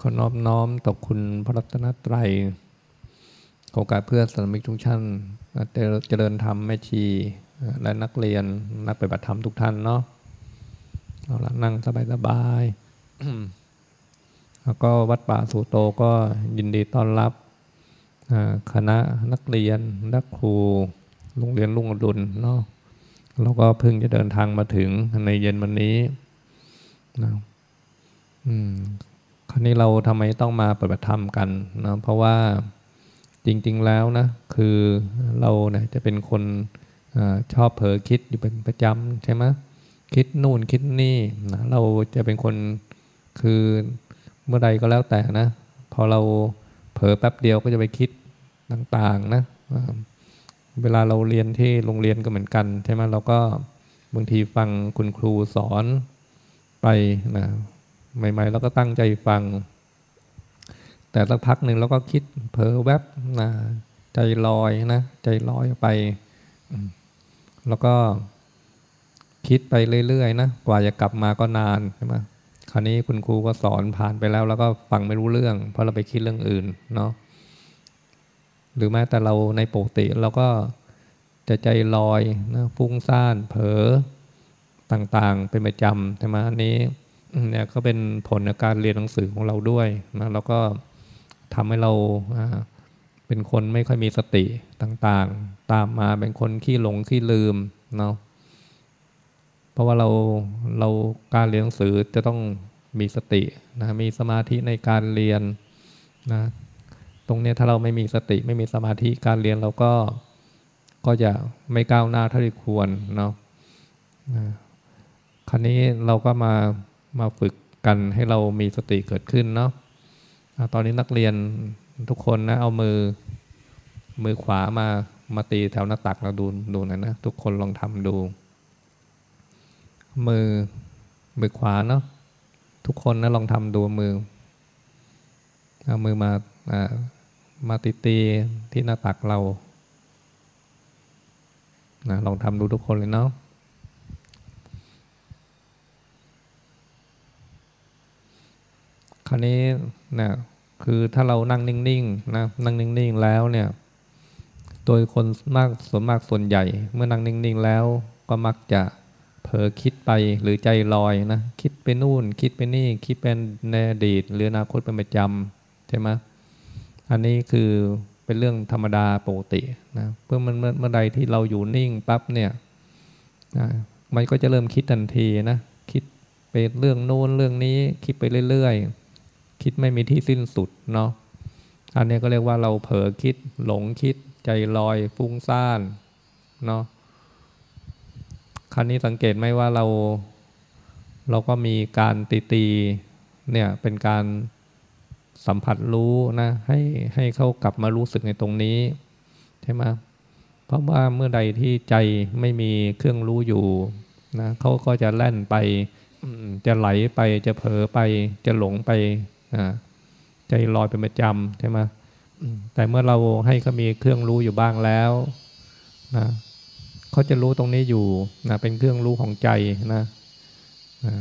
ขอนอบน้อมต่อคุณพระรัตนตรัยโอกาสเพื่อสมิกทุกท่านเจริญธรรมแม่ชี และนักเรียนนักปฏิบัติธรรมทุกท่านเนาะเอาละนั่งสบายสบายแล้วก็วัดป่าสุโตก็ยินดีต้อนรับคณะนักเรียนนักครูโรงเรียนลุงอดุลเนาะเราก็เพิ่งจะเดินทางมาถึงในเย็นวันนี้นะ อืม คราวนี้เราทำไมต้องมาปฏิบัติธรรมกันนะเพราะว่าจริง ๆแล้วนะ คือเราเนี่ยจะเป็นคนอชอบเผลอคิดอยู่เป็นประจำใช่ไหมคิดนู่นคิดนี่นะเราจะเป็นคนคือเมื่อใดก็แล้วแต่นะ พอเราเผลอแป๊บเดียวก็จะไปคิดต่างๆนะเวลาเราเรียนที่โรงเรียนก็เหมือนกันใช่ไหมเราก็บางทีฟังคุณครูสอนไปนะ ใหม่ๆเราก็ตั้งใจฟัง แต่สักพักหนึ่งเราก็คิดเผลอแวบนะใจลอยนะใจลอยไป แล้วก็คิดไปเรื่อยๆนะกว่าจะกลับมาก็นานใช่ไหมคราวนี้คุณครูก็สอนผ่านไปแล้ว แล้วก็ฟังไม่รู้เรื่อง เพราะเราไปคิดเรื่องอื่นเนาะหรือแม้แต่เราในปกติเราก็จะใจลอยนะฟุ้งซ่านเผลอต่างๆ เป็นประจำใช่ไหมอันนี้ เนี่ยก็เป็นผลในการเรียนหนังสือของเราด้วยนะแล้วก็ทำให้เราเป็นคนไม่ค่อยมีสติต่างๆ ตามมาเป็นคนขี้หลงขี้ลืมเนาะเพราะว่าเราเราการเรียนหนังสือจะต้องมีสตินะมีสมาธิในการเรียนนะตรงนี้ถ้าเราไม่มีสติไม่มีสมาธิการเรียนเราก็ก็จะไม่ก้าวหน้าเท่าที่ควรเนาะคราวนี้เราก็มา มาฝึกกันให้เรามีสติเกิดขึ้นเนาะตอนนี้นักเรียนทุกคนนะเอามือมือขวามามาตีแถวหน้าตักเราดูดูนะนะ ทุกคนลองทำดู มือมือขวาเนาะทุกคนนะลองทำดูมือเอามือมาอ่ามาติตีที่หน้าตักเรานะลองทำดูทุกคนเลยเนาะ คราวนี้นะคือถ้าเรานั่งนิ่งๆนะนั่งนิ่งๆแล้วเนี่ย โดยคนมากส่วนมากส่วนใหญ่ เมื่อนั่งนิ่งๆแล้วก็มักจะเผลอคิดไปหรือใจลอยนะคิดไปนู่น คิดไปนี่ คิดเป็นในอดีต หรืออนาคตเป็นประจำใช่ไหมอันนี้คือเป็นเรื่องธรรมดาปกตินะเพื่อมันเมื่อใดที่เราอยู่นิ่งปั๊บเนี่ยนะมันก็จะเริ่มคิดทันทีนะคิดไปเรื่องโน้นเรื่องนี้คิดไปเรื่อย ๆ คิดไม่มีที่สิ้นสุดเนาะอันนี้ก็เรียกว่าเราเผลอคิดหลงคิดใจลอยฟุ้งซ่านเนาะครั้นี้สังเกตไหมว่าเราเราก็มีการตีตีเนี่ยเป็นการสัมผัสรู้นะให้ให้เขากลับมารู้สึกในตรงนี้ใช่ไหมเพราะว่าเมื่อใดที่ใจไม่มีเครื่องรู้อยู่นะเขาก็จะแล่นไปจะไหลไปจะเผลอไปจะหลงไป ใจลอยเป็นประจำใช่ไหมแต่เมื่อเราให้เขามีเครื่องรู้อยู่บ้างแล้วนะเขาจะรู้ตรงนี้อยู่นะเป็นเครื่องรู้ของใจนะ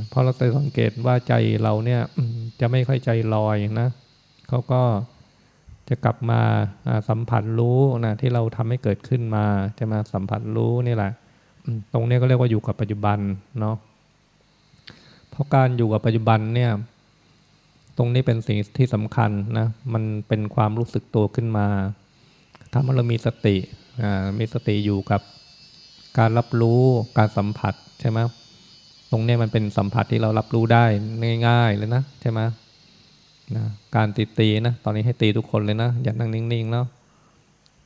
เพราะเราจะสังเกตว่าใจเราเนี่ยจะไม่ค่อยใจลอยนะเขาก็จะกลับมาสัมผัสรู้นะที่เราทำให้เกิดขึ้นมาจะมาสัมผัสรู้นี่แหละ ตรงนี้ก็เรียกว่าอยู่กับปัจจุบันเนาะเพราะการอยู่กับปัจจุบันเนี่ย ตรงนี้เป็นสิ่งที่สำคัญนะ มันเป็นความรู้สึกตัวขึ้นมาถ้าเรามีสติมีสติอยู่กับการรับรู้การสัมผัสใช่ไหมตรงนี้มันเป็นสัมผัสที่เรารับรู้ได้ง่าย ๆ เลยนะใช่ไหมนะการตีตีนะ ตอนนี้ให้ตีทุกคนเลยนะ อย่านั่งนิ่งๆเนาะ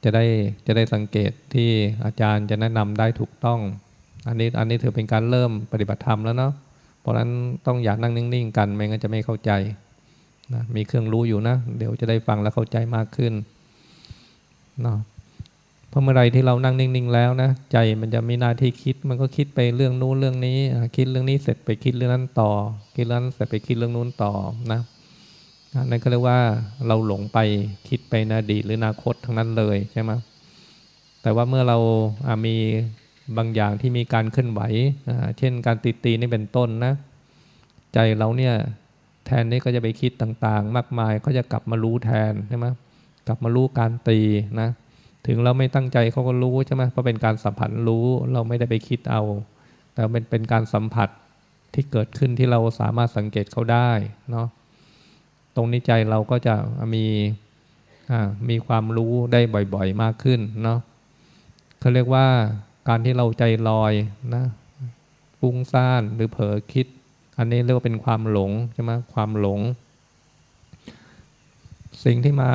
จะได้จะได้สังเกตที่อาจารย์จะแนะนำได้ถูกต้อง อันนี้อันนี้ถือเป็นการเริ่มปฏิบัติธรรมแล้วเนาะเพราะฉะนั้นต้องอย่านั่งนิ่ง ๆ กันไม่งั้นจะไม่เข้าใจ นะมีเครื่องรู้อยู่นะ เดี๋ยวจะได้ฟังแล้วเข้าใจมากขึ้นเนาะเพราะเมื่อไรที่เรานั่งนิ่งๆแล้วนะใจมันจะมีหน้าที่คิดมันก็คิดไปเรื่องนู้นเรื่องนี้ คิดเรื่องนี้เสร็จไปคิดเรื่องนั้นต่อ คิดเรื่องนั้นเสร็จไปคิดเรื่องนู้นต่อนะนั่นก็เรียกว่าเราหลงไปคิดไปในอดีตหรืออนาคตทั้งนั้นเลยใช่ไหมแต่ว่าเมื่อเราามีบางอย่างที่มีการเคลื่อนไหว เช่นการตีตีนี่เป็นต้นนะ ใจเราเนี่ย แทนนี้ก็จะไปคิดต่างๆ มากมายก็จะกลับมารู้แทนใช่ไหมกลับมารู้การตีนะถึงเราไม่ตั้งใจเขาก็รู้ใช่ไหมเพราะเป็นการสัมผัสรู้เราไม่ได้ไปคิดเอา แต่เป็นเป็นการสัมผัสที่เกิดขึ้นที่เราสามารถสังเกตเขาได้เนาะตรงนี้ใจเราก็จะมีมีความรู้ได้บ่อยๆมากขึ้นเนาะเขาเรียกว่าการที่เราใจลอยนะฟุ้งซ่านหรือเผลอคิด อันนี้เรียกว่าเป็นความหลงใช่ไหมความหลง สิ่งที่มา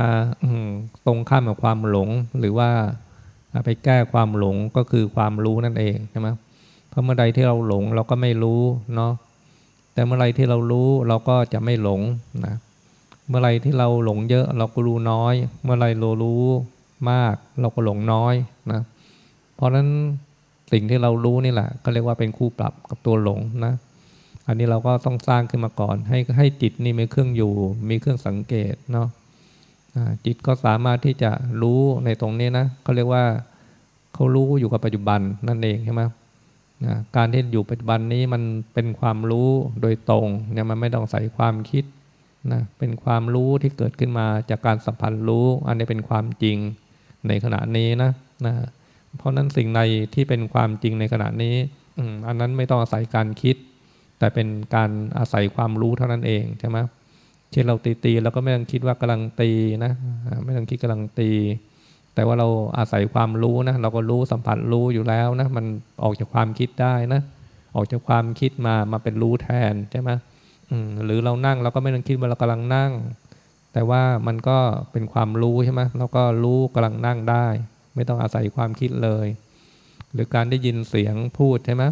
ตรงข้ามกับความหลง หรือว่าไปแก้ความหลงก็คือความรู้นั่นเองใช่ไหมเพราะเมื่อใดที่เราหลงเราก็ไม่รู้เนาะแต่เมื่อไรที่เรารู้เราก็จะไม่หลงนะเมื่อไรที่เราหลงเยอะเราก็รู้น้อย เมื่อไรเรารู้มากเราก็หลงน้อยนะเพราะฉะนั้นสิ่งที่เรารู้นี่แหละ ก็เรียกว่าเป็นคู่ปรับกับตัวหลงนะ อันนี้เราก็ต้องสร้างขึ้นมาก่อน ให้ให้จิตนี่มีเครื่องอยู่ มีเครื่องสังเกตเนาะจิตก็สามารถที่จะรู้ในตรงนี้นะเขาเรียกว่าเขารู้อยู่กับปัจจุบันนั่นเองใช่ไหมการที่อยู่ปัจจุบันนี้มันเป็นความรู้โดยตรงเนี่ยมันไม่ต้องใส่ความคิดนะเป็นความรู้ที่เกิดขึ้นมาจากการสัมพันธ์รู้ อันนี้เป็นความจริงในขณะนี้นะนะเพราะนั้นสิ่งใดที่เป็นความจริงในขณะนี้อันนั้นไม่ต้องอาศัยการคิด แต่เป็นการอาศัยความรู้เท่านั้นเองใช่ไหมเช่นเราตีตีเราก็ไม่ต้องคิดว่ากำลังตีนะไม่ต้องคิดกำลังตี แต่ว่าเราอาศัยความรู้นะเราก็รู้สัมผัสรู้อยู่แล้วนะมันออกจากความคิดได้นะออกจากความคิดมามาเป็นรู้แทนใช่ไหมหรือเรานั่งเราก็ไม่ต้องคิดว่าเรากำลังนั่ง แต่ว่ามันก็เป็นความรู้ใช่ไหมเราก็รู้กำลังนั่งได้ ไม่ต้องอาศัยความคิดเลย หรือการได้ยินเสียงพูดใช่ไหม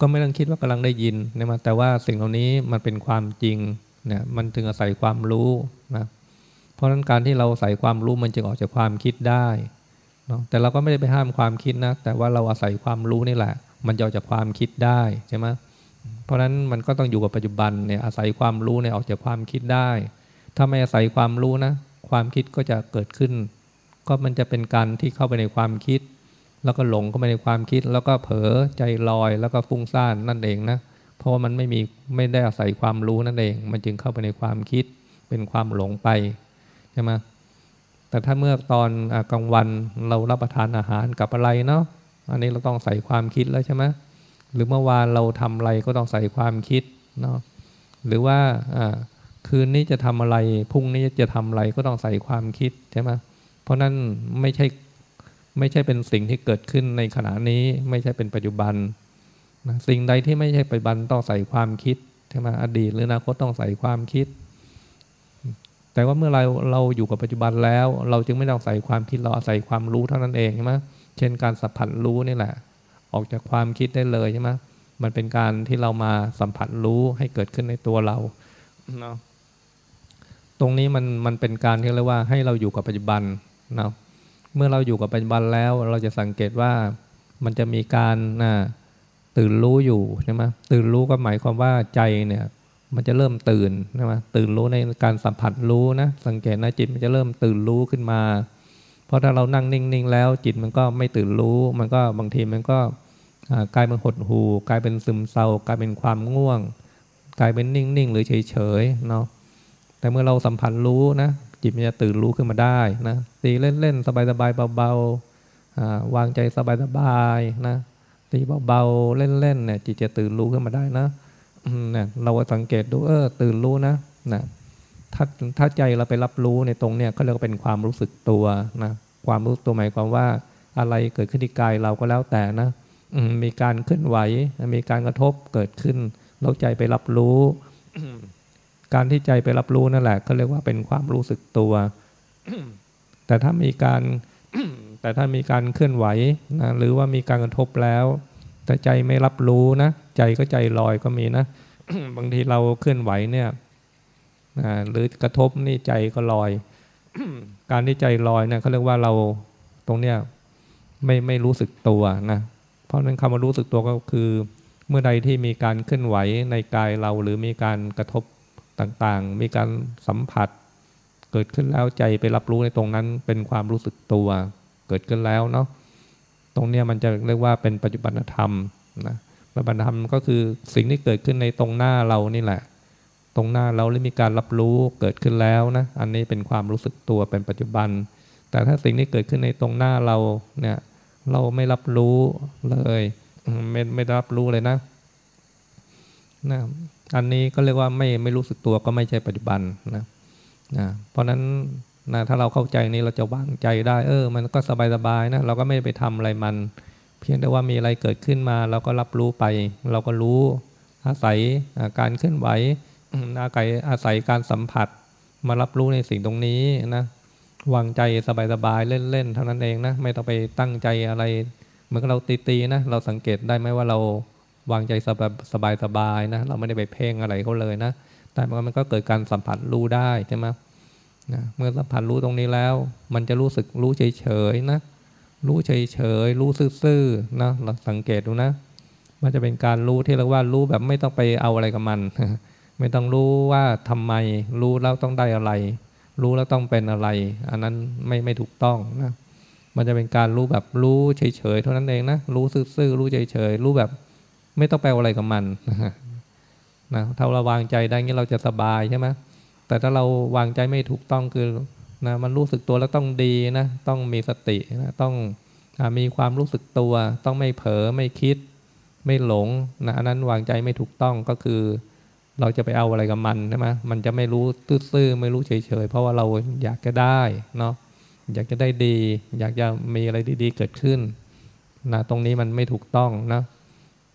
ก็ไม่ต้องคิดว่ากำลังได้ยินนะแต่ว่าสิ่งเหล่านี้มันเป็นความจริงเนี่ยมันถึงอาศัยความรู้นะเพราะฉะนั้นการที่เราใส่ความรู้มันจึงออกจากความคิดได้เนาะแต่เราก็ไม่ได้ไปห้ามความคิดนะแต่ว่าเราอาศัยความรู้นี่แหละ มันจะออกจากความคิดได้ใช่ไหมเพราะฉะนั้นมันก็ต้องอยู่กับปัจจุบันเนี่ยอาศัยความรู้เนี่ยออกจากความคิดได้ ถ้าไม่อาศัยความรู้นะ ความคิดก็จะเกิดขึ้น ก็มันจะเป็นการที่เข้าไปในความคิด แล้วก็หลงเข้าไปในความคิด แล้วก็เผลอใจลอยแล้วก็ฟุ้งซ่านนั่นเองนะเพราะว่ามันไม่มีไม่ได้อาศัยความรู้นั่นเอง มันจึงเข้าไปในความคิดเป็นความหลงไปใช่ไหมแต่ถ้าเมื่อตอนกลางวันเรารับประทานอาหารกับอะไรเนาะอันนี้เราต้องใส่ความคิดแล้วใช่ไหมหรือเมื่อวานเราทำอะไรก็ต้องใส่ความคิดเนาะหรือว่าคืนนี้จะทำอะไรพรุ่งนี้จะทำอะไรก็ต้องใส่ความคิดใช่ไหมเพราะนั้นไม่ใช่ ไม่ใช่เป็นสิ่งที่เกิดขึ้นในขณะนี้ ไม่ใช่เป็นปัจจุบันนะสิ่งใดที่ไม่ใช่ปัจจุบันต้องใส่ความคิดใช่ไหมอดีตหรืออนาคตต้องใส่ความคิด แต่ว่าเมื่อเราเราอยู่กับปัจจุบันแล้ว เราจึงไม่ต้องใส่ความคิดเราอาศัยความรู้เท่านั้นเองใช่ไหมเช่นการสัมผัสรู้นี่แหละ ออกจากความคิดได้เลยใช่ไหมมันเป็นการที่เรามาสัมผัสรู้ให้เกิดขึ้นในตัวเราเนาะตรงนี้มันมันเป็นการที่เรียกว่าให้เราอยู่กับปัจจุบันเนาะ เมื่อเราอยู่กับปัจจุบันแล้วเราจะสังเกตว่ามันจะมีการนะตื่นรู้อยู่ใช่ไหมตื่นรู้ก็หมายความว่าใจเนี่ยมันจะเริ่มตื่นใช่ไหมตื่นรู้ในการสัมผัสรู้นะสังเกตนะจิตมันจะเริ่มตื่นรู้ขึ้นมา เพราะถ้าเรานั่งนิ่งๆแล้วจิตมันก็ไม่ตื่นรู้ มันก็บางทีมันก็กลายเป็นหดหูกลายเป็นซึมเศร้ากลายเป็นความง่วง กลายเป็นนิ่งๆหรือเฉยๆเนาะแต่เมื่อเราสัมผัสรู้นะ จิตมันจะตื่นรู้ขึ้นมาได้นะตีเล่นๆสบายๆเบาๆวางใจสบายๆนะตีเบาๆเล่นๆเนี่ยจิตจะตื่นรู้ขึ้นมาได้นะเนี่ยเราสังเกตดูเออตื่นรู้นะนะถ้าถ้าใจเราไปรับรู้ในตรงเนี่ยก็เรียกว่าเป็นความรู้สึกตัวนะความรู้ตัวหมายความว่าอะไรเกิดขึ้นที่กายเราก็แล้วแต่นะมีการเคลื่อนไหว มีการกระทบเกิดขึ้นเราใจไปรับรู้ การที่ใจไปรับรู้นั่นแหละก็เรียกว่าเป็นความรู้สึกตัว แต่ถ้ามีการแต่ถ้ามีการเคลื่อนไหวนะหรือว่ามีการกระทบแล้ว แต่ใจไม่รับรู้นะใจก็ใจลอยก็มีนะ บางทีเราเคลื่อนไหวเนี่ยหรือกระทบนี่ใจก็ลอย การที่ใจลอยเนี่ยเขาเรียกว่าเราตรงเนี้ยไม่ไม่รู้สึกตัวนะเพราะนั้นคำว่ารู้สึกตัวก็คือ เมื่อใดที่มีการเคลื่อนไหวในกายเราหรือมีการกระทบ ต่างๆ มีการสัมผัส เกิดขึ้นแล้วใจไปรับรู้ในตรงนั้นเป็นความรู้สึกตัวเกิดขึ้นแล้วเนาะตรงเนี้ยมันจะเรียกว่าเป็นปัจจุบันธรรมนะปัจจุบันธรรมก็คือสิ่งที่เกิดขึ้นในตรงหน้าเรานี่แหละ ตรงหน้าเราหรือมีการรับรู้เกิดขึ้นแล้วนะอันนี้เป็นความรู้สึกตัวเป็นปัจจุบัน แต่ถ้าสิ่งที่เกิดขึ้นในตรงหน้าเราเนี่ยเราไม่รับรู้เลย ไม่ไม่รับรู้เลยนะนะ อันนี้ก็เรียกว่าไม่ไม่รู้สึกตัวก็ไม่ใช่ปัจจุบันนะนะเพราะนั้นนะถ้าเราเข้าใจนี้เราจะวางใจได้ เออ มันก็สบายสบายนะเราก็ไม่ไปทำอะไรมัน เพียงแต่ว่ามีอะไรเกิดขึ้นมา เราก็รับรู้ไป เราก็รู้อาศัยการเคลื่อนไหวอาศัยอาศัยการสัมผัส มารับรู้ในสิ่งตรงนี้นะวางใจสบายๆเล่นๆเท่านั้นเองนะไม่ต้องไปตั้งใจอะไรเหมือนเราตีๆนะเราสังเกตได้ไหมว่าเรา วางใจสบายๆนะ เราไม่ได้ไปเพ่งอะไรเขาเลยนะ แต่มันก็เกิดการสัมผัสรู้ได้ใช่ไหมนะเมื่อสัมผัสรู้ตรงนี้แล้ว มันจะรู้สึกรู้เฉยๆนะ รู้เฉยๆรู้ซื่อๆนะเราสังเกตดูนะ มันจะเป็นการรู้ที่เรียกว่ารู้แบบไม่ต้องไปเอาอะไรกับมัน ไม่ต้องรู้ว่าทำไม รู้แล้วต้องได้อะไร รู้แล้วต้องเป็นอะไร อันนั้นไม่ไม่ถูกต้องนะมันจะเป็นการรู้แบบรู้เฉยๆเท่านั้นเองนะ รู้ซื่อๆรู้เฉยๆรู้แบบ ไม่ต้องไปอะไรกับมันนะถ้าเราวางใจได้งี้เราจะสบายใช่ไหมแต่ถ้าเราวางใจไม่ถูกต้องคือนะมันรู้สึกตัวแล้วต้องดีนะต้องมีสตินะต้องอมีความรู้สึกตัว ต้องไม่เผลอไม่คิด ไม่หลงนะอันนั้นวางใจไม่ถูกต้องก็คือ เราจะไปเอาอะไรกับมันใช่ไหมมันจะไม่รู้ตื้อๆไม่รู้เฉยๆเพราะว่าเราอยากจะได้เนาะอยากจะได้ดี อยากจะมีอะไรดี ๆ เกิดขึ้นนะตรงนี้มันไม่ถูกต้องนะ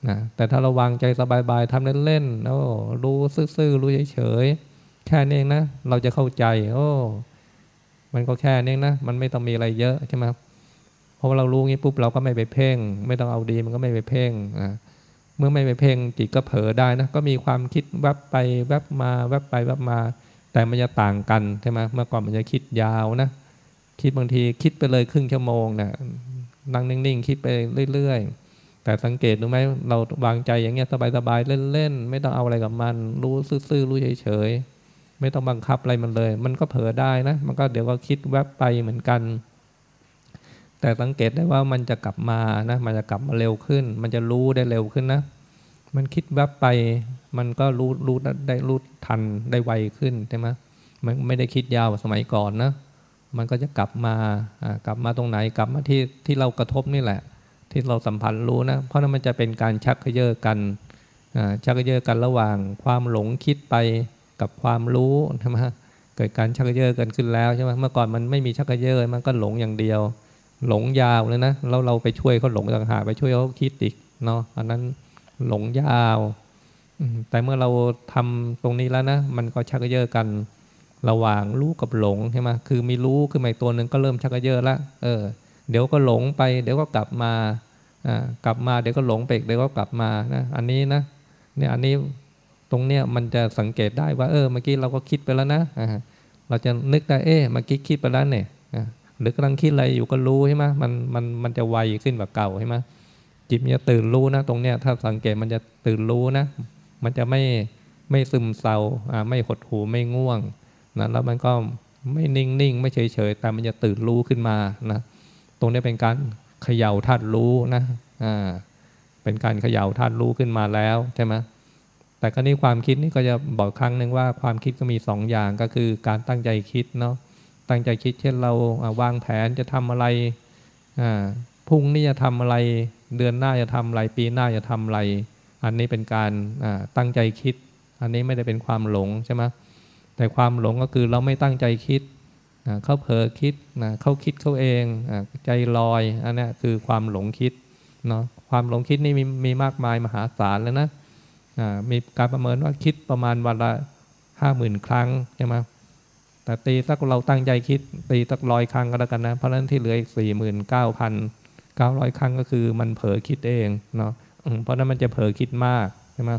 นะแต่ถ้าเราวางใจสบายๆทำเล่นๆโอ้รู้ซื่อๆรู้เฉยๆแค่นี้เองนะ เราจะเข้าใจ โอ้มันก็แค่นี้นะ มันไม่ต้องมีอะไรเยอะใช่ไหมเพราะเรารู้งี้ปุ๊บเราก็ไม่ไปเพ่ง ไม่ต้องเอาดีมันก็ไม่ไปเพ่งอ่าเมื่อไม่ไปเพ่งจิตก็เผลอได้นะ ก็มีความคิดแวบไปแวบมาแวบไปแวบมา แต่มันจะต่างกันใช่ไหมเมื่อก่อนมันจะคิดยาวนะ คิดบางทีคิดไปเลยครึ่งชั่วโมงนะนั่งนิ่งๆ คิดไปเรื่อยๆ แต่สังเกตดูไหมเราวางใจอย่างเงี้ยสบายๆเล่นๆไม่ต้องเอาอะไรกับมัน รู้ซื่อๆรู้เฉยๆไม่ต้องบังคับอะไรมันเลย มันก็เผลอได้นะ มันก็เดี๋ยวก็คิดแวบไปเหมือนกัน แต่สังเกตได้ว่ามันจะกลับมานะ มันจะกลับมาเร็วขึ้น มันจะรู้ได้เร็วขึ้นนะ มันคิดแวบไป มันก็รู้รู้ได้รู้ทันได้ไวขึ้นใช่ไหมมันไม่ได้คิดยาวสมัยก่อนนะ มันก็จะกลับมากลับมาตรงไหนกลับมาที่ที่เรากระทบนี่แหละ ที่เราสัมพันธ์รู้นะ เพราะนั้นมันจะเป็นการชักเยอะกันชักเยอะกันระหว่างความหลงคิดไปกับความรู้ใช่ไหมเกิดการชักเยอะกันขึ้นแล้วใช่ไหมเมื่อก่อนมันไม่มีชักเยอะมันก็หลงอย่างเดียว หลงยาวเลยนะแล้วเราไปช่วยเขาหลงต่างหากไปช่วยเขาคิดอีกเนาะอันนั้นหลงยาวแต่เมื่อเราทำตรงนี้แล้วนะ มันก็ชักเยอะกันระหว่างรู้กับหลงใช่ไหมคือมีรู้ขึ้นมาตัวหนึ่งก็เริ่มชักเยอะแล้วเออ เดี๋ยวก็หลงไป เดี๋ยวก็กลับมาอ่ากลับมาเดี๋ยวก็หลงไปเดี๋ยวก็กลับมานะอันนี้นะเนี่ยอันนี้ตรงเนี้ยมันจะสังเกตได้ว่าเออเมื่อกี้เราก็คิดไปแล้วนะอ่าเราจะนึกได้เอ๊ะเมื่อกี้คิดไปแล้วเนี่ยหรือกำลังคิดอะไรอยู่ก็รู้ใช่ไหมมันมันมันจะไวขึ้นแบบเก่าใช่ไหมจิตมันจะตื่นรู้นะ ตรงเนี้ยถ้าสังเกตมันจะตื่นรู้นะ มันจะไม่ไม่ซึมเศร้าอ่าไม่หดหูไม่ง่วงนะแล้วมันก็ไม่นิ่งนิ่งไม่เฉยเฉยแต่มันจะตื่นรู้ขึ้นมานะ รงนี้เป็นการเขย่าธาตุรู้นะอ่าเป็นการเขย่าธาตุรู้ขึ้นมาแล้วใช่ไหมแต่ก็นี้ความคิดนี่ก็จะบอกครั้งหนึ่งว่าความคิดก็มีสองอย่างก็คือการตั้งใจคิดเนาะตั้งใจคิดเช่นเราวางแผนจะทำอะไรอ่าพรุ่งนี้จะทำอะไร เดือนหน้าจะทำอะไร ปีหน้าจะทำอะไร อันนี้เป็นการตั้งใจคิด อันนี้ไม่ได้เป็นความหลงใช่ไหมแต่ความหลงก็คือเราไม่ตั้งใจคิด เขาเผลอคิดนะเขาคิดเขาเองใจลอยอันนี้คือความหลงคิดเนาะความหลงคิดนี่มีมีมากมายมหาศาลเลยนะมีการประเมินว่าคิดประมาณวันละห้าหมื่นครั้งใช่ไหมแต่ตีสักเราตั้งใจคิด ตีสักร้อยครั้งก็แล้วกันนะ เพราะนั้นที่เหลืออีกสี่หมื่นเก้าพันเก้าร้อยครั้งก็คือมันเผลอคิดเองเนาะเพราะนั้นมันจะเผลอคิดมากใช่ไหม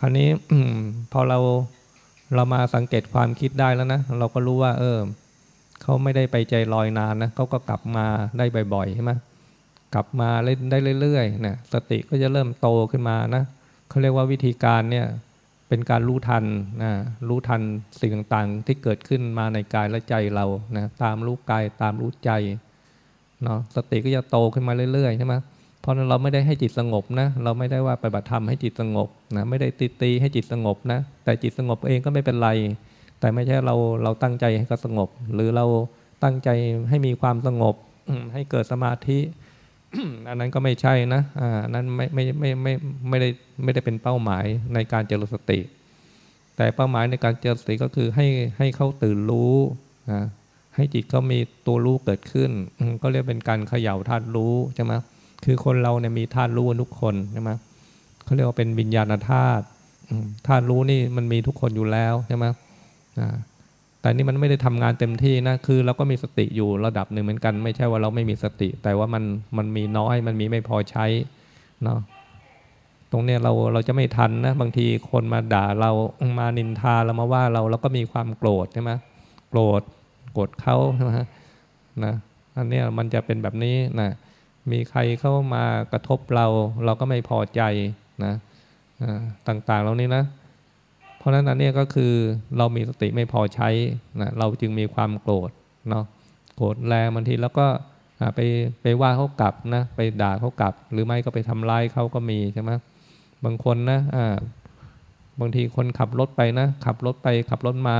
คราวนี้พอเรา เรามาสังเกตความคิดได้แล้วนะ เราก็รู้ว่า เออเขาไม่ได้ไปใจลอยนานนะเขาก็กลับมาได้บ่อยๆใช่ไหมกลับมาเล่นได้เรื่อยๆนะสติก็จะเริ่มโตขึ้นมานะเขาเรียกว่าวิธีการเนี่ยเป็นการรู้ทันนะรู้ทันสิ่งต่างๆ ที่เกิดขึ้นมาในกายและใจเรานะตามรู้กายตามรู้ใจเนาะสติก็จะโตขึ้นมาเรื่อยๆใช่ไหม เพราะนั้นเราไม่ได้ให้จิตสงบนะ เราไม่ได้ว่าไปบัติธรรมให้จิตสงบนะไม่ได้ตีตีให้จิตสงบนะ แต่จิตสงบเองก็ไม่เป็นไร แต่ไม่ใช่เราเราตั้งใจให้ก็สงบ หรือเราตั้งใจให้มีความสงบให้เกิดสมาธิอันนั้นก็ไม่ใช่นะอ่านั้นไม่ไม่ไม่ไม่ไม่ได้ไม่ได้เป็นเป้าหมายในการเจริญสติ แต่เป้าหมายในการเจริญสติก็คือให้ให้เขาตื่นรู้นะให้จิตเขามีตัวรู้เกิดขึ้น ก็เรียกเป็นการเขย่าธาตุรู้ใช่ไหม คือคนเราเนี่ยมีธาตุรู้ทุกคนใช่ไหมเขาเรียกว่าเป็นวิญญาณธาตุธาตุรู้นี่มันมีทุกคนอยู่แล้วใช่ไหมแต่นี่มันไม่ได้ทำงานเต็มที่นะ คือเราก็มีสติอยู่ระดับหนึ่งเหมือนกัน ไม่ใช่ว่าเราไม่มีสติ แต่ว่ามันมันมีน้อยมันมีไม่พอใช้เนาะตรงเนี้ยเราเราจะไม่ทันนะบางทีคนมาด่าเรามานินทาเรามาว่าเราเราก็มีความโกรธใช่ไหมโกรธโกรธเขาใช่ไหมนะอันเนี้ยมันจะเป็นแบบนี้นะ มีใครเข้ามากระทบเรา เราก็ไม่พอใจนะต่างๆเหล่านี้นะ เพราะฉะนั้นอันนี้ก็คือเรามีสติไม่พอใช้นะเราจึงมีความโกรธเนาะโกรธแรงบางทีแล้วก็ไปไปว่าเขากลับนะไปด่าเขากลับ หรือไม่ก็ไปทำร้ายเขาก็มีใช่ไหมบางคนนะอ่าบางทีคนขับรถไปนะ ขับรถไปขับรถมา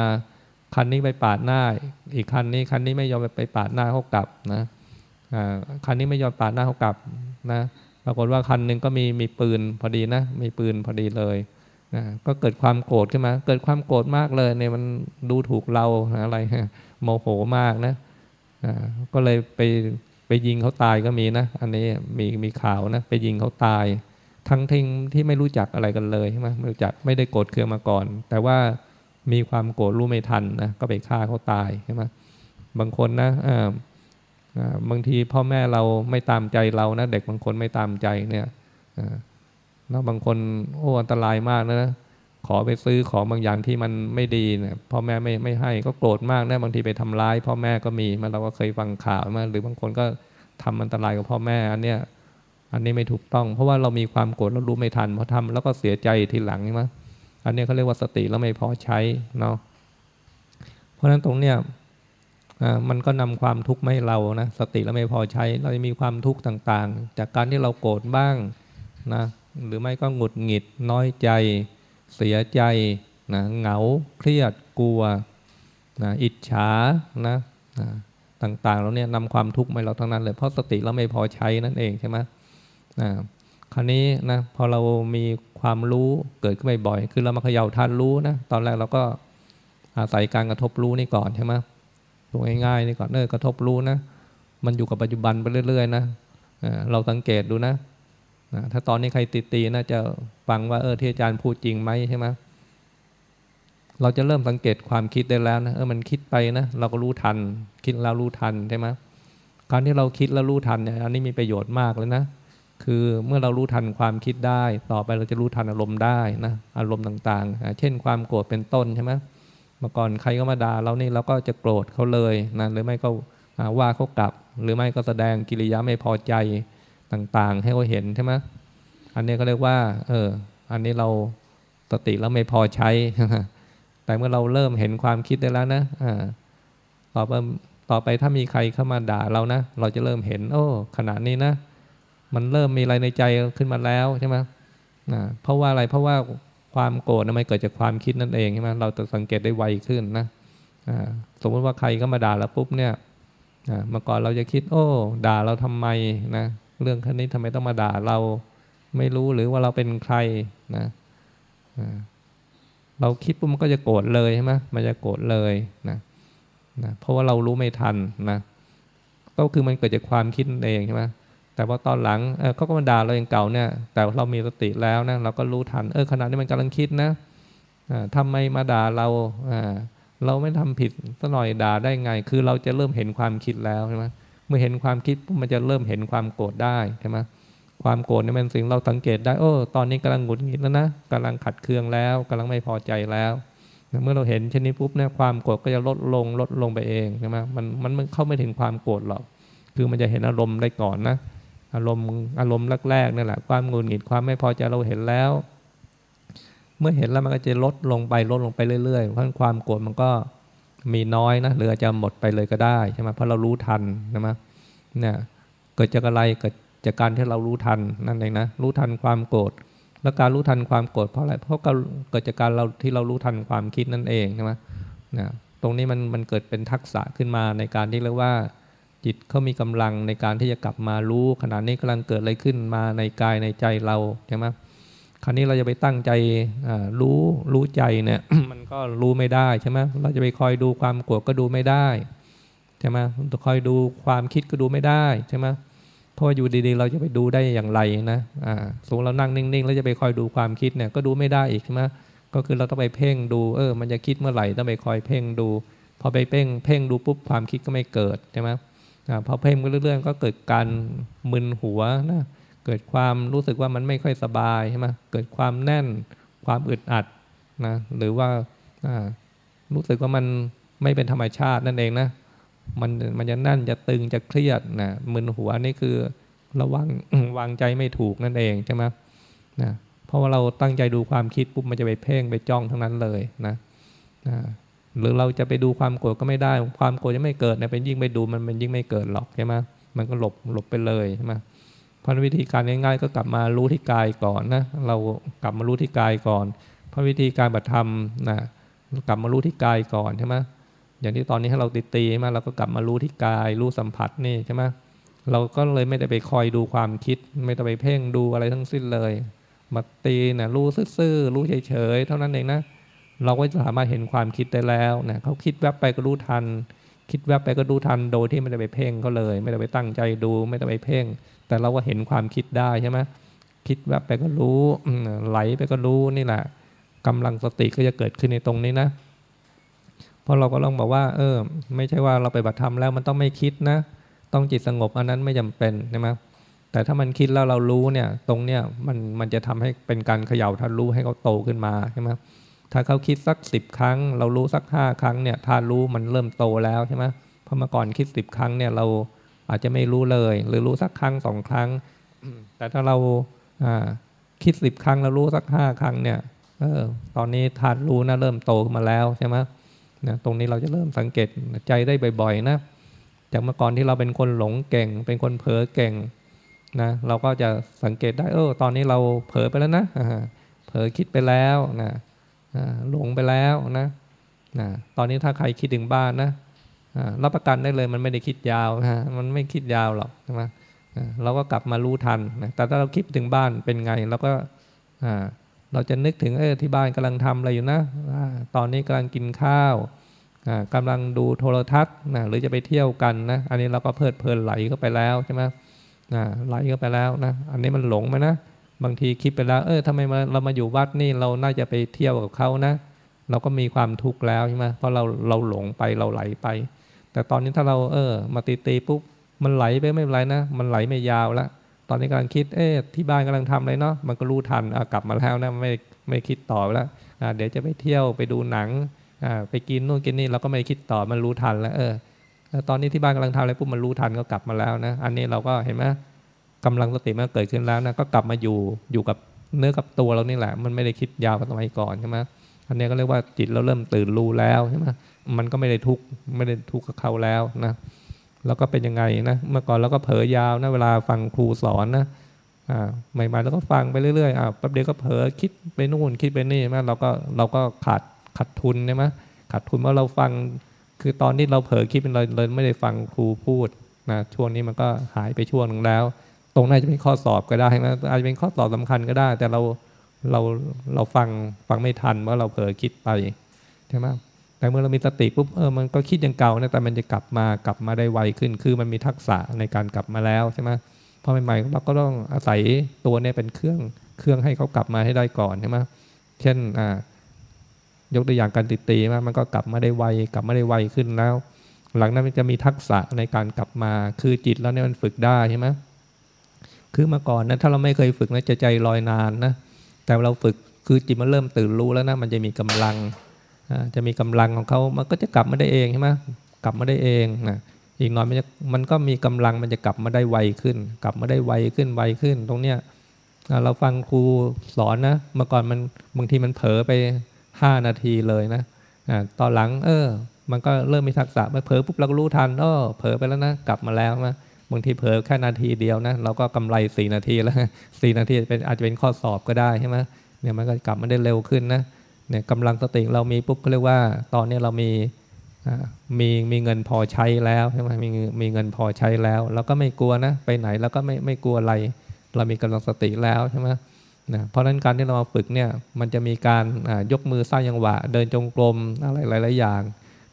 คันนี้ไปปาดหน้า อีกคันนี้คันนี้ไม่ยอมไปปาดหน้าเขากลับนะ คันนี้ไม่ยอมปาดหน้าเขากลับนะปรากฏว่าคันหนึ่งก็มีมีปืนพอดีนะมีปืนพอดีเลยนะก็เกิดความโกรธขึ้นมา เกิดความโกรธมากเลยเนี่ยมันดูถูกเราอะไรโมโหมากนะนะก็เลยไปไปยิงเขาตายก็มีนะ อันนี้มีมีข่าวนะไปยิงเขาตาย ทั้งทิ้งที่ไม่รู้จักอะไรกันเลยใช่ไหมไม่รู้จักไม่ได้โกรธเคืองมาก่อน แต่ว่ามีความโกรธรู้ไม่ทันนะก็ไปฆ่าเขาตายใช่ไหมบางคนนะ บางทีพ่อแม่เราไม่ตามใจเรานะ เด็กบางคนไม่ตามใจเนี่ยนะบางคนโอ้อันตรายมากนะ ขอไปซื้อของบางอย่างที่มันไม่ดีเนี่ยพ่อแม่ไม่ไม่ให้ก็โกรธมากนะบางทีไปทำร้าย พ่อแม่ก็มีมันเราก็เคยฟังข่าวมาหรือบางคนก็ทำอันตรายกับพ่อแม่อันเนี้ยอันนี้ไม่ถูกต้อง เพราะว่าเรามีความโกรธเรารู้ไม่ทันพอทำแล้วก็เสียใจทีหลังใช่ไหมอันนี้เขาเรียกว่าสติแล้วไม่พอใช้เนาะเพราะฉะนั้นตรงเนี้ย มันก็นำความทุกข์มาให้เรานะสติแล้วไม่พอใช้ เราจะมีความทุกข์ต่างๆ จากการที่เราโกรธบ้างนะหรือไม่ก็หงุดหงิดน้อยใจ เสียใจนะเหงาเครียดกลัวนะอิจฉานะนะต่างๆแล้วเนี่ยนำความทุกข์มาเราทั้งนั้นเลยเพราะสติเราไม่พอใช้นั่นเองใช่ไหมนะคราวนี้นะพอเรามีความรู้เกิดขึ้นบ่อยๆคือเรามาเขย่าทานรู้นะตอนแรกเราก็อาศัยการกระทบรู้นี่ก่อนใช่ไหม ตัวง่ายๆนี่ก่อนเนอกระทบรู้นะ มันอยู่กับปัจจุบันไปเรื่อย ๆ นะเราสังเกตดูนะนะถ้าตอนนี้ใครติดตีน่าจะฟังว่าเออที่อาจารย์พูดจริงไหมใช่ไหมเราจะเริ่มสังเกตความคิดได้แล้วนะเออมันคิดไปนะเราก็รู้ทัน คิดแล้วรู้ทันใช่ไหมการที่เราคิดแล้วรู้ทันเนี่ยอันนี้มีประโยชน์มากเลยนะ คือเมื่อเรารู้ทันความคิดได้ ต่อไปเราจะรู้ทันอารมณ์ได้นะอารมณ์ต่างๆ เช่นความโกรธเป็นต้นใช่ไหม เมื่อก่อนใครก็มาด่าเรานี่เราก็จะโกรธเขาเลยนะหรือไม่ก็ว่าเขากลับ หรือไม่ก็แสดงกิริยาไม่พอใจต่างๆ ให้เขาเห็นใช่ไหมอันนี้ก็เรียกว่า เออ อันนี้เราสติแล้วไม่พอใช้ แต่เมื่อเราเริ่มเห็นความคิดได้แล้วนะต่อไปต่อไปถ้ามีใครเข้ามาด่าเรานะ เราจะเริ่มเห็น โอ้ขณะนี้นะ มันเริ่มมีอะไรในใจขึ้นมาแล้วใช่ไหมเพราะว่าอะไร เพราะว่า ความโกรธมันเกิดจากความคิดนั่นเองใช่ไหมเราจะสังเกตได้ไวขึ้นนะสมมติว่าใครเข้ามาด่าเราปุ๊บเนี่ยเมื่อก่อนเราจะคิด โอ้ ด่าเราทำไมนะเรื่องแค่นี้ทำไมต้องมาด่าเราไม่รู้หรือว่าเราเป็นใครนะเราคิดปุ๊บมันก็จะโกรธเลยใช่ไหมมันจะโกรธเลยนะนะเพราะว่าเรารู้ไม่ทันนะก็คือมันเกิดจากความคิดเองใช่ไหม แต่ว่าตอนหลังเเขาก็มาด่าเราอย่างเก่าเนี่ย แต่เรามีสติแล้วนะเราก็รู้ทัน เออขณะนี้มันกำลังคิดนะทำไมมาด่าเราเราไม่ทำผิดสัหน่อยด่าได้ไง คือเราจะเริ่มเห็นความคิดแล้วใช่ไหมเมื่อเห็นความคิดมันจะเริ่มเห็นความโกรธได้ใช่ไหมความโกรธนี่เป็นสิ่งเราสังเกตได้โอ้ตอนนี้กำลังหงุดหงิดแล้วนะกำลังขัดเคืองแล้วกำลังไม่พอใจแล้วเมื่อเราเห็นเช่นนี้ปุ๊บเนี่ยความโกรธก็จะลดลงลดลงไปเองใช่ไหมมันมันเข้าไม่ถึงความโกรธหรอกคือมันจะเห็นอารมณ์ได้ก่อนนะ อารมณ์อารมณ์แรกๆนี่แหละความงุดหงิดความไม่พอใจเราเห็นแล้ว เมื่อเห็นแล้วมันก็จะลดลงไปลดลงไปเรื่อยๆเพราะความโกรธมันก็มีน้อยนะหรืออาจจะหมดไปเลยก็ได้ใช่ไหมเพราะเรารู้ทันนะมั้ยเนี่ยเกิดจากอะไรเกิดจากการที่เรารู้ทันนั่นเองนะรู้ทันความโกรธแล้วการรู้ทันความโกรธเพราะอะไรเพราะเกิดจากการเราที่เรารู้ทันความคิดนั่นเองใช่ไหมนะตรงนี้มันมันเกิดเป็นทักษะขึ้นมาในการที่เรียกว่า จิตเขามีกำลังในการที่จะกลับมารู้ขณะนี้กำลังเกิดอะไรขึ้นมาในกายในใจเราใช่ไหมคราวนี้เราจะไปตั้งใจรู้รู้ใจเนี่ยมันก็รู้ไม่ได้ใช่ไหมเราจะไปคอยดูความโกรธก็ดูไม่ได้ใช่ไหมคอยดูความคิดก็ดูไม่ได้ใช่ไหมเพราะอยู่ดีๆ เราจะไปดูได้อย่างไรนะอ่าสมมติเรานั่งนิ่งๆแล้วจะไปคอยดูความคิดเนี่ยก็ดูไม่ได้อีกใช่ไหมก็คือเราต้องไปเพ่งดูเออ มันจะคิดเมื่อไหร่ต้องไปคอยเพ่งดู พอไปเพ่งเพ่งดูปุ๊บความคิดก็ไม่เกิดใช่ไหม พอเพ่งไปเรื่อยๆก็เกิดการมึนหัวนะเกิดความรู้สึกว่ามันไม่ค่อยสบายใช่ไหมเกิดความแน่น ความอึดอัดนะหรือว่ารู้สึกว่ามันไม่เป็นธรรมชาตินั่นเองนะมันมันจะนั่นจะตึงจะเครียดนะมึนหัวนี่คือระวังวางใจไม่ถูกนั่นเองใช่ไหมนะเพราะว่าเราตั้งใจดูความคิดปุ๊บมันจะไปเพ่งไปจ้องทั้งนั้นเลยนะนะ หรือเราจะไปดูความโกรธก็ไม่ได้ ความโกรธจะไม่เกิดนะเป็นยิ่งไปดูมันมันยิ่งไม่เกิดหรอกใช่ไหมมันก็หลบหลบไปเลยใช่ไหมเพราะวิธีการง่ายๆก็กลับมารู้ที่กายก่อนนะเรากลับมารู้ที่กายก่อน เพราะวิธีการบัตรธรรมนะกลับมารู้ที่กายก่อนใช่ไหมอย่างที่ตอนนี้ให้เราตีตีมาเราก็กลับมารู้ที่กาย รู้สัมผัสนี่ใช่ไหมเราก็เลยไม่ได้ไปคอยดูความคิด ไม่ต้องไปเพ่งดูอะไรทั้งสิ้นเลย มาตีนะรู้ซื่อๆรู้เฉยๆเท่านั้นเองนะ เราก็สามารถเห็นความคิดได้แล้วนะเขาคิดแวบไปก็รู้ทัน คิดแวบไปก็รู้ทันโดยที่ไม่ได้ไปเพ่งก็เลย ไม่ได้ไปตั้งใจดู ไม่ได้ไปเพ่ง แต่เราก็เห็นความคิดได้ใช่ไหมคิดแวบไปก็รู้ไหลไปก็รู้นี่แหละกำลังสติก็จะเกิดขึ้นในตรงนี้นะเพราะเราก็ต้องบอกว่า เออ ไม่ใช่ว่าเราไปบัตรธรรมแล้วมันต้องไม่คิดนะ ต้องจิตสงบอันนั้นไม่จำเป็นใช่ไหมแต่ถ้ามันคิดแล้วเรารู้เนี่ย ตรงเนี้ยมันมันจะทำให้เป็นการเขย่าท่านรู้ให้เขาโตขึ้นมาใช่ไหม ถ้าเขาคิดสักสิบครั้ง เรารู้สักห้าครั้งเนี่ยท่ารู้มันเริ่มโตแล้วใช่ไหมเพราะเมื่อก่อนคิดสิบครั้งเนี่ยเราอาจจะไม่รู้เลย หรือรู้สักครั้งสองครั้ง แต่ถ้าเราคิดสิบครั้งแล้วรู้สักห้าครั้งเนี่ยออตอนนี้ทานรู้นะเริ่มโตมาแล้วใช่ไหมนะตรงนี้เราจะเริ่มสังเกตใจได้บ่อยๆนะ จากเมื่อก่อนที่เราเป็นคนหลงเก่ง เป็นคนเผลอเก่งนะเราก็จะสังเกตได้เออตอนนี้เราเผลอไปแล้วนะเผลอคิดไปแล้วนะ หลงไปแล้วนะนะตอนนี้ถ้าใครคิดถึงบ้านนะรับประกันได้เลยมันไม่ได้คิดยาวนะมันไม่คิดยาวหรอกใช่ไหมเราก็กลับมารู้ทันนะแต่ถ้าเราคิดถึงบ้านเป็นไงเราก็เราจะนึกถึงเออที่บ้านกำลังทำอะไรอยู่นะตอนนี้กำลังกินข้าวกำลังดูโทรทัศน์นะหรือจะไปเที่ยวกันนะอันนี้เราก็เพลิดเพลินไหลเข้าไปแล้วใช่ไหมไหลเข้าไปแล้วนะอันนี้มันหลงไหมนะ บางทีคิดไปแล้ว เออทำไมเรามาอยู่วัดนี่เราน่าจะไปเที่ยวกับเขานะ เราก็มีความทุกข์แล้วใช่ไหมเพราะเราเราหลงไปเราไหลไป แต่ตอนนี้ถ้าเราเออ มาตีตีปุ๊บมันไหลไปไม่เป็นไรนะ มันไหลไม่ยาวแล้วตอนนี้กำลังคิด เอ๊ะที่บ้านกำลังทำอะไรเนาะมันก็รู้ทันกลับมาแล้วนะไม่ไม่คิดต่อแล้วเดี๋ยวจะไปเที่ยวไปดูหนังไปกินนู่นกินนี่เราก็ไม่คิดต่อมันรู้ทันแล้วเออตอนนี้ที่บ้านกำลังทำอะไรปุ๊บมันรู้ทันก็กลับมาแล้วนะ อันนี้เราก็เห็นไหม กำลังสติมันเกิดขึ้นแล้วนะก็กลับมาอยู่อยู่กับเนื้อกับตัวเรานี่แหละ มันไม่ได้คิดยาวกว่าสมัยก่อนใช่ไหมอันนี้ก็เรียกว่าจิตเราเริ่มตื่นรู้แล้วใช่ไหมมันก็ไม่ได้ทุกข์ไม่ได้ทุกข์กับเขาแล้วนะแล้วก็เป็นยังไงนะเมื่อก่อนเราก็เผลอยาวนะเวลาฟังครูสอนนะอ่าใหม่ๆเราก็ฟังไปเรื่อยๆอ่าแป๊บเดียวก็เผลอคิดไปนู่นคิดไปนี่ใช่ไหมเราก็เราก็ขาดขาดทุนใช่ไหมขาดทุนเพราะเราฟังคือตอนนี้เราเผลอคิดเป็นเราเลยไม่ได้ฟังครูพูดนะช่วงนี้มันก็หายไปช่วงหนึ่งแล้ว ตรงนั้นจะเป็นข้อสอบก็ได้นะอาจจะเป็นข้อสอบสำคัญก็ได้ แต่เราเราเราฟังฟังไม่ทันเพราเราเผลอคิดไปใช่ไหมแต่เมื่อเรามีสติปุ๊บเออมันก็คิดอย่างเก่านะแต่มันจะกลับมากลับมาได้ไวขึ้น คือมันมีทักษะในการกลับมาแล้วใช่ไหมพอใหม่ๆเราก็ต้องอาศัยตัวเนี้เป็นเครื่องเครื่องให้เขากลับมาให้ได้ก่อนใช่ไหมเช่นอ่ายกตัวอย่างการติดตีมามันก็กลับมาได้ไวกลับมาได้ไวขึ้นแล้ว หลังนั้นมันจะมีทักษะในการกลับมาคือจิตแล้วเนี่ยมันฝึกได้ใช่ไหม คือเมื่อก่อนนะถ้าเราไม่เคยฝึกนะจะใจลอยนานนะแต่เราฝึกคือจิตมันเริ่มตื่นรู้แล้วนะมันจะมีกำลังจะมีกำลังของเขามันก็จะกลับมาได้เองใช่ไหมกลับมาได้เองนะอีกหน่อยมันจะมันก็มีกำลังมันจะกลับมาได้ไวขึ้น กลับมาได้ไวขึ้นไวขึ้น ตรงเนี้ยเราฟังครูสอนนะเมื่อก่อนมันบางทีมันเผลอไปห้านาทีเลยนะตอนหลังเออ มันก็เริ่มมีทักษะมาเผลอปุ๊บเราก็รู้ทันเออเผลอไปแล้วนะกลับมาแล้วนะ บางทีเผลอแค่นาทีเดียวนะเราก็กำไรสี่นาทีแล้วสี่นาทีเป็นอาจจะเป็นข้อสอบก็ได้ใช่ไหมเนี่ยมันก็กลับมาได้เร็วขึ้นนะเนี่ยกำลังสติเรามีปุ๊บก็เรียกว่า ตอนนี้เรามีมีมีเงินพอใช้แล้วใช่ไหมมีมีเงินพอใช้แล้วเราก็ไม่กลัวนะไปไหนแล้วก็ไม่ไม่กลัวอะไร เรามีกำลังสติแล้วใช่ไหมนะเพราะฉะนั้นการที่เรามาฝึกเนี่ยมันจะมีการยกมือสร้างยังหวะ เดินจงกรมอะไรหลาย ๆ อย่าง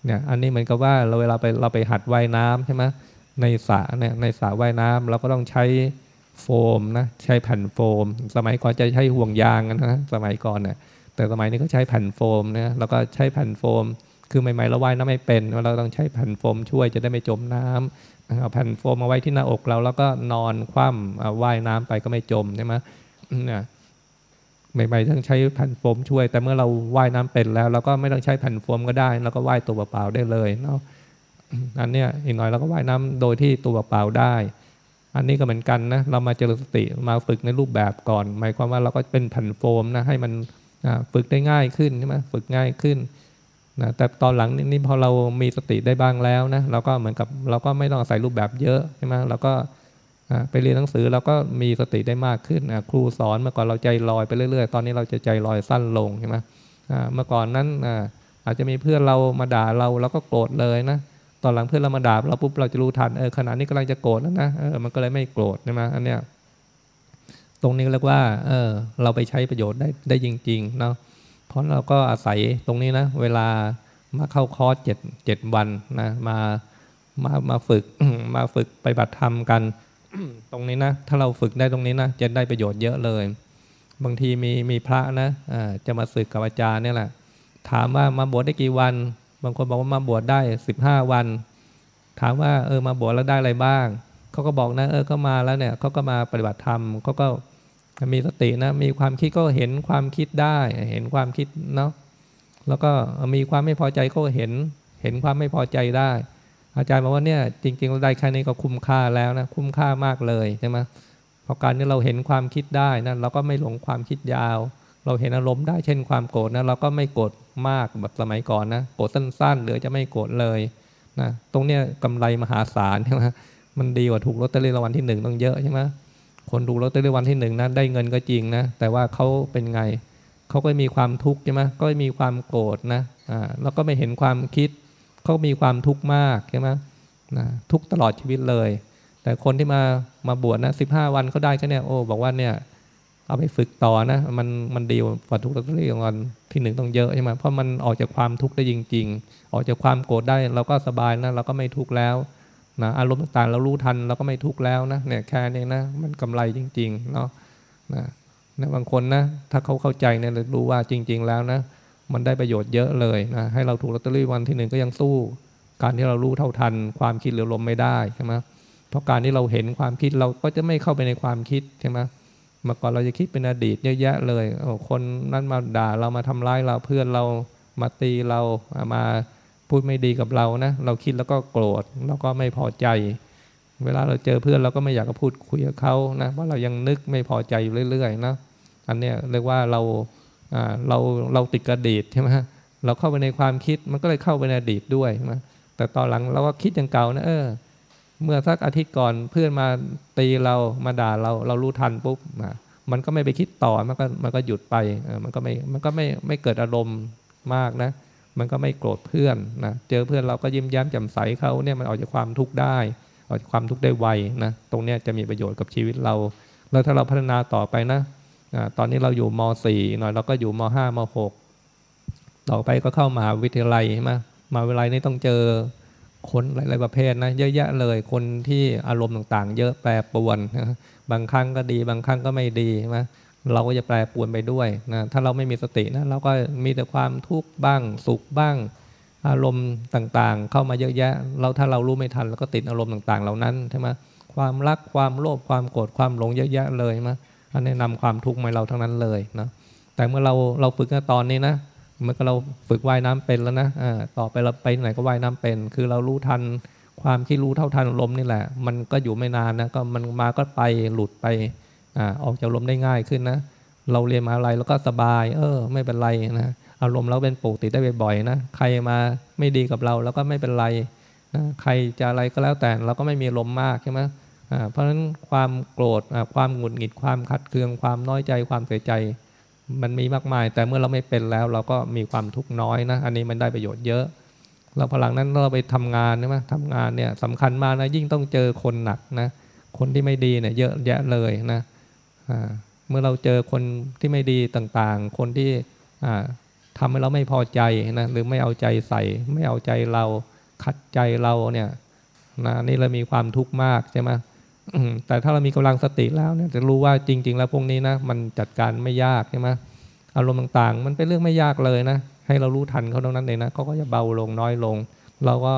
เนี่ยอันนี้เหมือนกับว่าเราเวลาไปเราไปหัดว่ายน้ำใช่ไหม ในสระเนี่ยในสระว่ายน้ำเราก็ต้องใช้โฟมนะใช้แผ่นโฟม สมัยก่อนจะใช้ห่วงยางนะสมัยก่อนเนี่ยแต่สมัยนี้ก็ใช้แผ่นโฟมนะแล้วก็ใช้แผ่นโฟม คือใหม่ๆเราว่ายน้ำไม่เป็นเราต้องใช้แผ่นโฟมช่วยจะได้ไม่จมน้ำเอาแผ่นโฟมมาไว้ที่หน้าอกเราแล้วก็นอนคว่ำว่ายน้ำไปก็ไม่จมใช่ไหมเนี่ยใหม่ๆต้องใช้แผ่นโฟมช่วย แต่เมื่อเราว่ายน้ำเป็นแล้ว เราก็ไม่ต้องใช้แผ่นโฟมก็ได้เราก็ว่ายตัวเปล่าได้เลยเนาะ อันเนี้ยอีกหน่อยเราก็ว่ายน้ำโดยที่ตัวเปล่าได้ อันนี้ก็เหมือนกันนะเรามาเจริญสติมาฝึกในรูปแบบก่อน หมายความว่าเราก็เป็นแผ่นโฟมนะให้มันฝึกได้ง่ายขึ้นใช่ไหมฝึกง่ายขึ้นนะแต่ตอนหลังนี่พอเรามีสติได้บ้างแล้วนะเราก็เหมือนกับเราก็ไม่ต้องใส่รูปแบบเยอะใช่ไหมเราก็ไปเรียนหนังสือเราก็มีสติได้มากขึ้นครูสอนเมื่อก่อนเราใจลอยไปเรื่อยๆ ตอนนี้เราจะใจลอยสั้นลงใช่ไหมเมื่อก่อนนั้นอาจจะมีเพื่อนเรามาด่าเราเราก็โกรธเลยนะ ตอนหลังเพื่อนเรามาด่าเราปุ๊บเราจะรู้ทันเออขณะนี้กำลังจะโกรธแล้วนะเออมันก็เลยไม่โกรธใช่ไหมอันเนี้ยตรงนี้เรียกว่าเออเราไปใช้ประโยชน์ได้ได้จริงๆเนาะเพราะเราก็อาศัยตรงนี้นะ เวลามาเข้าคอร์สเจ็ดเจ็ดวันนะมามามาฝึกมาฝึกไปบัติธรรมกัน ตรงนี้นะ ถ้าเราฝึกได้ตรงนี้นะจะได้ประโยชน์เยอะเลย บางทีมีมีพระนะะจะมาศึกกับอาจารย์นี่แหละถามว่ามาบวชได้กี่วัน บางคนบอกว่ามาบวชได้สิบห้าวัน ถามว่าเออมาบวชแล้วได้อะไรบ้าง เขาก็บอกนะเออเขามาแล้วเนี่ยเขาก็มาปฏิบัติธรรมเขาก็มีสตินะมีความคิดก็เห็นความคิดได้ เห็นความคิดเนาะแล้วก็มีความไม่พอใจก็เห็น เห็นความไม่พอใจได้ อาจารย์บอกว่าเนี่ยจริงๆเราได้แค่นี้ก็คุ้มค่าแล้วนะคุ้มค่ามากเลยใช่ไหมเพราะการที่เราเห็นความคิดได้นะเราก็ไม่หลงความคิดยาว เราเห็นอารมณ์ได้เช่นความโกรธนะเราก็ไม่โกรธมากแบบสมัยก่อนนะโกรธสั้นๆหรือจะไม่โกรธเลยนะตรงเนี้ยกำไรมหาศาลใช่ไหมมันดีกว่าถูกลอตเตอรี่รางวัลที่หนึ่งต้องเยอะใช่ไหมคนถูกลอตเตอรี่รางวัลที่หนึ่งนะได้เงินก็จริงนะแต่ว่าเขาเป็นไงเขาก็มีความทุกข์ใช่ไหมก็มีความโกรธนะอ่าแล้วก็ไม่เห็นความคิดเขามีความทุกข์มากใช่ไหมนะทุกตลอดชีวิตเลย แต่คนที่มามาบวชนะสิบห้าวันเขาได้แค่นี้โอ้บอกว่าเนี่ย เอาไปฝึกต่อนะมันมันดีกว่าทุกตรีของวันที่หนึ่งต้องเยอะใช่ไหมเพราะมันออกจากความทุกข์ได้จริง ๆ ออกจากความโกรธได้เราก็สบายนะเราก็ไม่ทุกข์แล้วนะอารมณ์ต่างๆเรารู้ทันเราก็ไม่ทุกข์แล้วนะเนี่ยแค่นี้นะมันกำไรจริงๆเนาะนะนะบางคนนะถ้าเขาเข้าใจเนี่ยรู้ว่าจริง ๆ แล้วนะมันได้ประโยชน์เยอะเลยนะให้เราถูกลอตเตอรี่วันที่หนึ่งก็ยังสู้ การที่เรารู้เท่าทัน ความคิดหรือลมไม่ได้ใช่ไหมเพราะการที่เราเห็นความคิดเราก็จะไม่เข้าไปในความคิดใช่ไหม เมื่อก่อนเราจะคิดเป็นอดีตเยอะแยะเลยโอ้คนนั้นมาด่าเรามาทำร้ายเราเพื่อนเรามาตีเรามาพูดไม่ดีกับเรานะ เราคิดแล้วก็โกรธแล้วก็ไม่พอใจ เวลาเราเจอเพื่อนเราก็ไม่อยากจะพูดคุยกับเขานะเพราเรายังนึกไม่พอใจอยู่เรื่อยๆนะอันเนี้ยเรียกว่าเราเราเราติดกระดีตใช่ไหมเราเข้าไปในความคิดมันก็เลยเข้าไปในอดีตด้วยใช่ไหมแต่ตอนหลังเราก็คิดอย่างเก่านะเออ เมื่อสักอาทิตย์ก่อนเพื่อนมาตีเรามาด่าเราเรารู้ทันปุ๊บนะมันก็ไม่ไปคิดต่อมันก็มันก็หยุดไปมันก็ไม่มันก็ไม่ไม่เกิดอารมณ์มากนะ มันก็ไม่โกรธเพื่อนนะเจอเพื่อนเราก็ยิ้มแย้มแจ่มใสเขาเนี่ยมันออกจากความทุกข์ได้ออกจากความทุกข์ได้ไวนะตรงนี้จะมีประโยชน์กับชีวิตเรา แล้วถ้าเราพัฒนาต่อไปนะตอนนี้เราอยู่ม .4 หน่อยเราก็อยู่ม .5 ม .6 ต่อไปก็เข้ามหาวิทยาลัยใช่ไหมมาวิทยาลัยนี่ต้องเจอ คนหลาย ๆ ประเภทนะเยอะแยะเลยคนที่อารมณ์ต่างๆ เยอะแปรปรวนบางครั้งก็ดีบางครั้งก็ไม่ดีใช่ไหมเราก็จะแปรปรวนไปด้วยนะถ้าเราไม่มีสตินะเราก็มีแต่ความทุกข์บ้างสุขบ้าง อารมณ์ต่างๆ เข้ามาเยอะแยะ เราถ้าเรารู้ไม่ทันเราก็ติดอารมณ์ต่างๆ เหล่านั้นใช่ไหมความรักความโลภความโกรธความหลงเยอะแยะเลยใช่ไหมอันนี้นำความทุกข์มาเราทั้งนั้นเลยนะแต่เมื่อเราเราฝึกตอนนี้นะ เมื่อเราฝึกว่ายน้ำเป็นแล้วนะต่อไปเราไปไหนก็ว่ายน้ำเป็น คือเรารู้ทันความคิดรู้เท่าทันลมนี่แหละ มันก็อยู่ไม่นานนะก็มันมาก็ไปหลุดไปออกจากลมได้ง่ายขึ้นนะ เราเรียนมาอะไรแล้วก็สบาย เออ ไม่เป็นไรนะอารมณ์เราเป็นปกติได้บ่อยๆนะใครมาไม่ดีกับเราแล้วก็ไม่เป็นไรนะใครจะอะไรก็แล้วแต่เราก็ไม่มีลมมากใช่ไหมเพราะฉะนั้นความโกรธความหงุดหงิดความขัดเคืองความน้อยใจความเสียใจ มันมีมากมาย แต่เมื่อเราไม่เป็นแล้ว เราก็มีความทุกข์น้อยนะ อันนี้มันได้ประโยชน์เยอะแล้วพลังนั้นเราไปทำงานใช่ไหมทำงานเนี่ยสำคัญมากนะยิ่งต้องเจอคนหนักนะ คนที่ไม่ดีเนี่ยเยอะแยะเลยนะเมื่อเราเจอคนที่ไม่ดีต่างๆ คนที่อ่าทำให้เราไม่พอใจนะหรือไม่เอาใจใส่ ไม่เอาใจเราขัดใจเราเนี่ยนะนี่เรามีความทุกข์มากใช่ไหม แต่ถ้าเรามีกำลังสติแล้วเนี่ยจะรู้ว่าจริง ๆ แล้วพวกนี้นะมันจัดการไม่ยากใช่ไหมอารมณ์ต่างๆ มันเป็นเรื่องไม่ยากเลยนะ ให้เรารู้ทันเขาตรงนั้นเองนะเขาก็จะเบาลงน้อยลง เราก็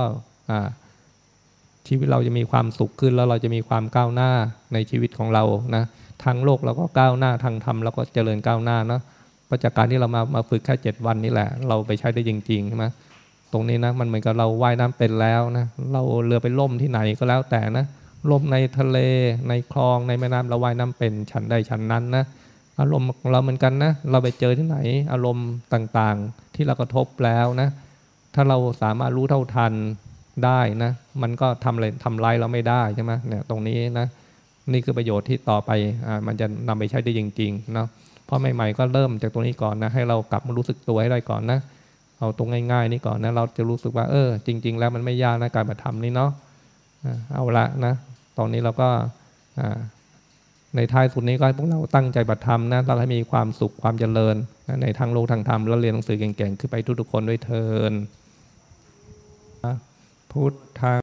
ชีวิตเราจะมีความสุขขึ้นแล้วเราจะมีความก้าวหน้าในชีวิตของเรานะทางโลกเราก็ก้าวหน้าทางธรรมเราก็เจริญก้าวหน้าเนาะเพระจากการที่เรามามาฝึกแค่เจ็ดวันนี่แหละ เราไปใช้ได้จริงๆใช่ไหมตรงนี้นะมันเหมือนกับเราว่ายน้ำเป็นแล้วนะเราเรือไปล่มที่ไหนก็แล้วแต่นะ ลมในทะเลในคลองในแม่น้ำเราว่ายน้ำเป็นฉันใดฉันนั้นนะอารมณ์ของเราเหมือนกันนะเราไปเจอที่ไหน อารมณ์ต่างๆ ที่เรากระทบแล้วนะ ถ้าเราสามารถรู้เท่าทันได้นะ มันก็ทำอะไรทำลายเราไม่ได้ใช่ไหมเนี่ยตรงนี้นะ นี่คือประโยชน์ที่ต่อไปอ่ามันจะนำไปใช้ได้จริงๆเนาะเพราะใหม่ ๆ ก็เริ่มจากตรงนี้ก่อนนะ ให้เรากลับมารู้สึกตัวให้ได้ก่อนนะเอาตรงง่าย ๆ นี่ก่อนนะเราจะรู้สึกว่าเออจริง ๆ แล้วมันไม่ยากนะการปฏิธรรมนี่เนาะ เอาละนะตอนนี้เราก็ในท้ายสุดนี้ก็ให้พวกเราตั้งใจบัตรธรรมนะเราให้มีความสุขความเจริญนะในทางโลกทางธรรมแล้วเรียนหนังสือเก่งๆ ขึ้นไปทุกๆคนด้วยเทินพุทธัง